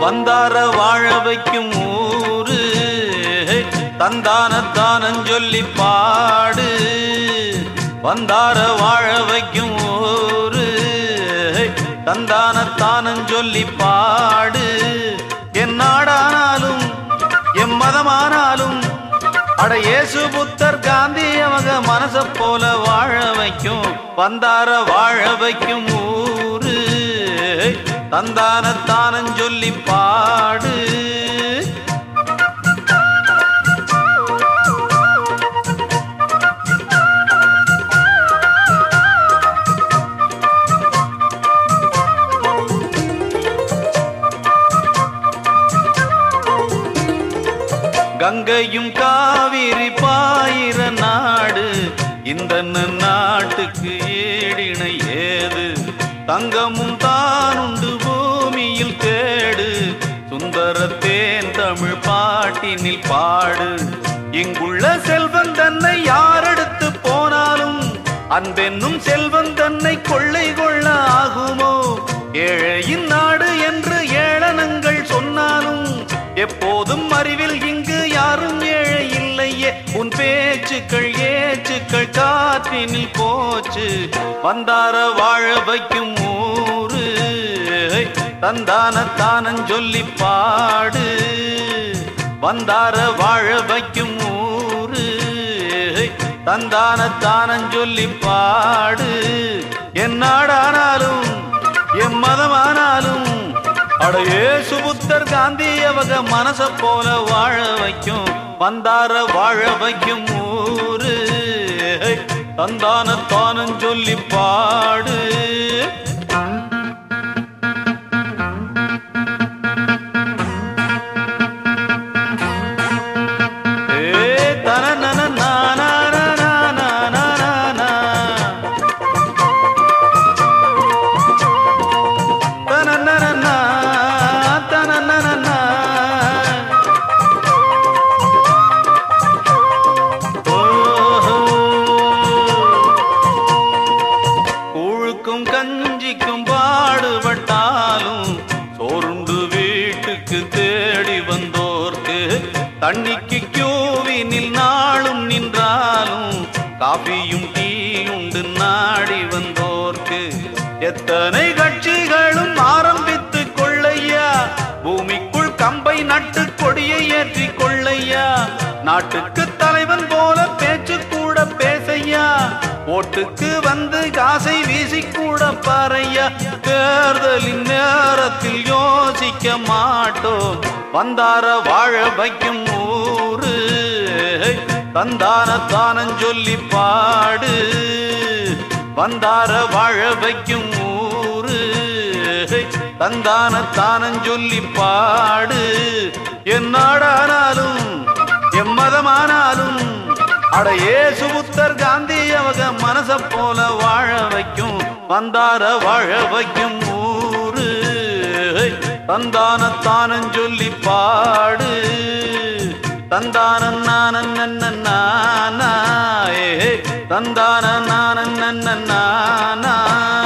வந்தார வாழ வைக்கும் ஊரு. தந்தான தானம் சொல்லி பாடு. வந்தார வாழ வைக்கும் ஊரு. தந்தான தானம் சொல்லி பாடு. என் நாடானாலும் எம் மதமானாலும் அட இயேசு புத்தர் காந்தி அவங்க மனச போல வாழ வைக்கும். வந்தார வாழ வைக்கும் ஊர். தந்தானத்தானம் சொல்லி பாடு. கங்கையும் காவிரி பாயிர நாடு இந்த நாட்டுக்கு ஈடிணை ஏது? தங்கமும் தானும் தேன் தமிழ் பாட்டினில் பாடு. இங்குள்ள செல்வம் தன்னை யாரெடுத்து போனாலும் அன்பென்னும் செல்வம் தன்னை கொள்ளை கொள்ள ஆகுமோ? ஏழையின் நாடு என்று ஏளனங்கள் சொன்னாலும் எப்போதும் அறிவில் இங்கு யாரும் ஏழை இல்லையே. உன் பேச்சுக்கள் ஏச்சுக்கள் காற்றினில் போச்சு. வந்தார வாழ வைக்கும் ஊ தந்தான சொல்லி பாடு வந்தார வாழ வைக்கும் ஊரு. தந்தான சொல்லி பாடு என் நாடானாலும் என் மதமானாலும் அடையே சுபுத்தர் காந்தி அவங்க மனச போல வாழ வைக்கும். வந்தார வாழ வைக்கும் ஊரு. தந்தான சொல்லி பாடு கஞ்சிக்கும் பாடுபட்டாலும் சோர்ந்து வீட்டுக்கு தேடி வந்தோர்க்கு தண்ணிக்கு கியூவினில் நாளும் நின்றாலும் காபியும் டீயுண்டு நாடி வந்தோர்க்கு. எத்தனை கட்சிகளும் ஆரம்பித்து கொள்ளையா? பூமிக்குள் கம்பை நட்டு கொடியை ஏற்றி கொள்ளையா? நாட்டுக்கு தலைவன் ஓட்டுக்கு வந்து காசை வீசி கூட பாறையா? தேர்தலின் நேரத்தில் யோசிக்க மாட்டோம். வந்தார வாழ வைக்கும் ஊரு. தந்தான தானம் சொல்லி பாடு. வந்தார வாழ வைக்கும் ஊரு. தந்தான தானம் சொல்லி பாடு. என்னாடானாலும் எம்மதமானாலும் அட ஏசு புத்தர் காந்தி அவங்க மனச போல வாழ வைக்கும். வந்தார வாழ வைக்கும் ஊரு. தந்தானத்தானன் சொல்லி பாடு. தந்தானன் நானன் நானா ஏ தந்தான நானன் நானா.